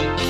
Bye.